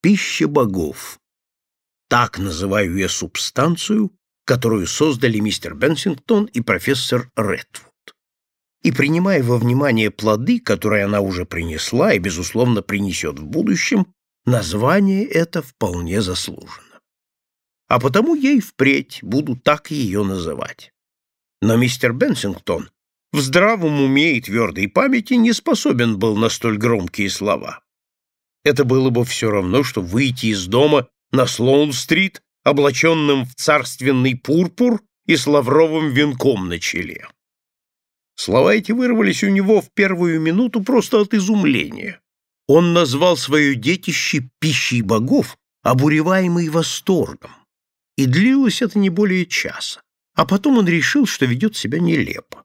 Пища богов. Так называю я субстанцию, которую создали мистер Бенсингтон и профессор Редвуд. И принимая во внимание плоды, которые она уже принесла и, безусловно, принесет в будущем, название это вполне заслужено. А потому я и впредь буду так ее называть. Но мистер Бенсингтон в здравом уме и твердой памяти не способен был на столь громкие слова. Это было бы все равно, что выйти из дома на Слоун-стрит, облаченным в царственный пурпур и с лавровым венком на челе. Слова эти вырвались у него в первую минуту просто от изумления. Он назвал свое детище пищей богов, обуреваемый восторгом. И длилось это не более часа. А потом он решил, что ведет себя нелепо.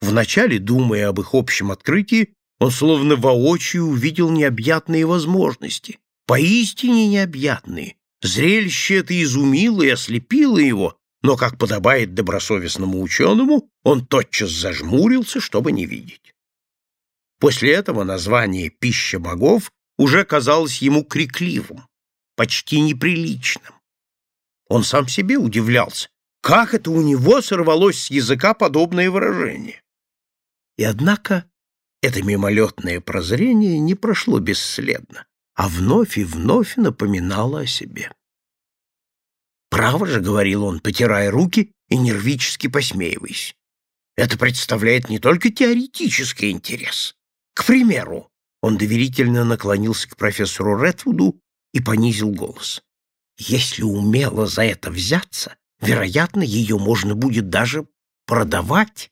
Вначале, думая об их общем открытии, он словно воочию увидел необъятные возможности, поистине необъятные. Зрелище это изумило и ослепило его, но, как подобает добросовестному ученому, он тотчас зажмурился, чтобы не видеть. После этого название «пища богов» уже казалось ему крикливым, почти неприличным. Он сам себе удивлялся, как это у него сорвалось с языка подобное выражение. И однако это мимолетное прозрение не прошло бесследно, а вновь и вновь напоминало о себе. «Право же», — говорил он, потирая руки и нервически посмеиваясь, «это представляет не только теоретический интерес. К примеру, он доверительно наклонился к профессору Редвуду и понизил голос. Если умело за это взяться, вероятно, ее можно будет даже продавать.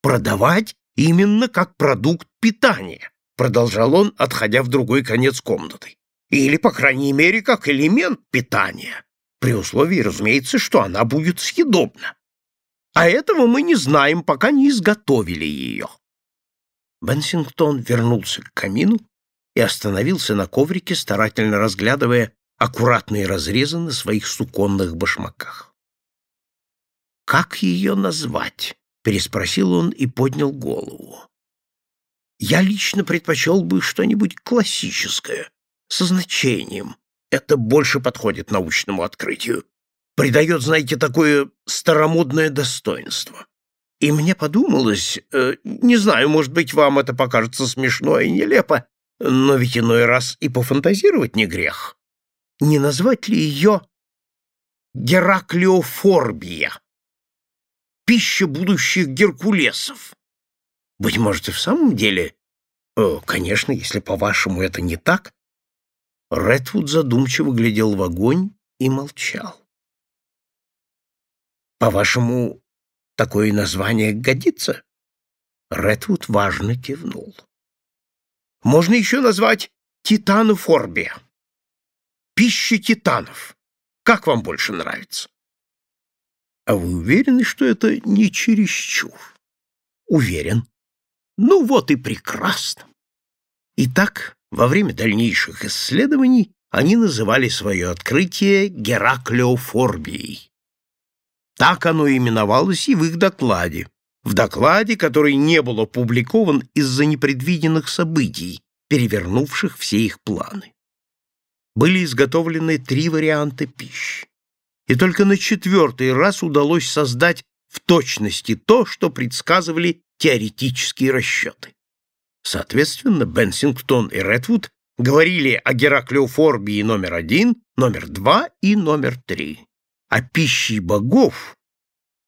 Продавать именно как продукт питания, продолжал он, отходя в другой конец комнаты. Или, по крайней мере, как элемент питания при условии, разумеется, что она будет съедобна. А этого мы не знаем, пока не изготовили ее. Бенсингтон вернулся к камину и остановился на коврике, старательно разглядывая аккуратные разрезы на своих суконных башмаках. «Как ее назвать?» — переспросил он и поднял голову. «Я лично предпочел бы что-нибудь классическое, со значением, это больше подходит научному открытию. Придает, знаете, такое старомодное достоинство. И мне подумалось, э, не знаю, может быть, вам это покажется смешно и нелепо, но ведь иной раз и пофантазировать не грех. Не назвать ли ее Гераклеофорбия? Пища будущих геркулесов. Быть может, и в самом деле... О, конечно, если, по-вашему, это не так, Редвуд задумчиво глядел в огонь и молчал. «По-вашему, такое название годится?» Редвуд важно кивнул. «Можно еще назвать титанофорбия. Пища титанов. Как вам больше нравится?» «А вы уверены, что это не чересчур?» «Уверен. Ну вот и прекрасно. Итак, во время дальнейших исследований они называли свое открытие Гераклеофорбией. Так оно именовалось и в их докладе, в докладе, который не был опубликован из-за непредвиденных событий, перевернувших все их планы. Были изготовлены три варианта пищи, и только на четвертый раз удалось создать в точности то, что предсказывали теоретические расчеты. Соответственно, Бенсингтон и Редвуд говорили о Гераклеофорбии номер один, номер два и номер три. А пищей богов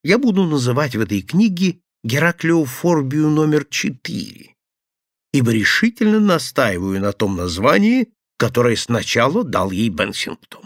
я буду называть в этой книге Гераклеофорбию номер четыре, ибо решительно настаиваю на том названии, которое сначала дал ей Бенсингтон.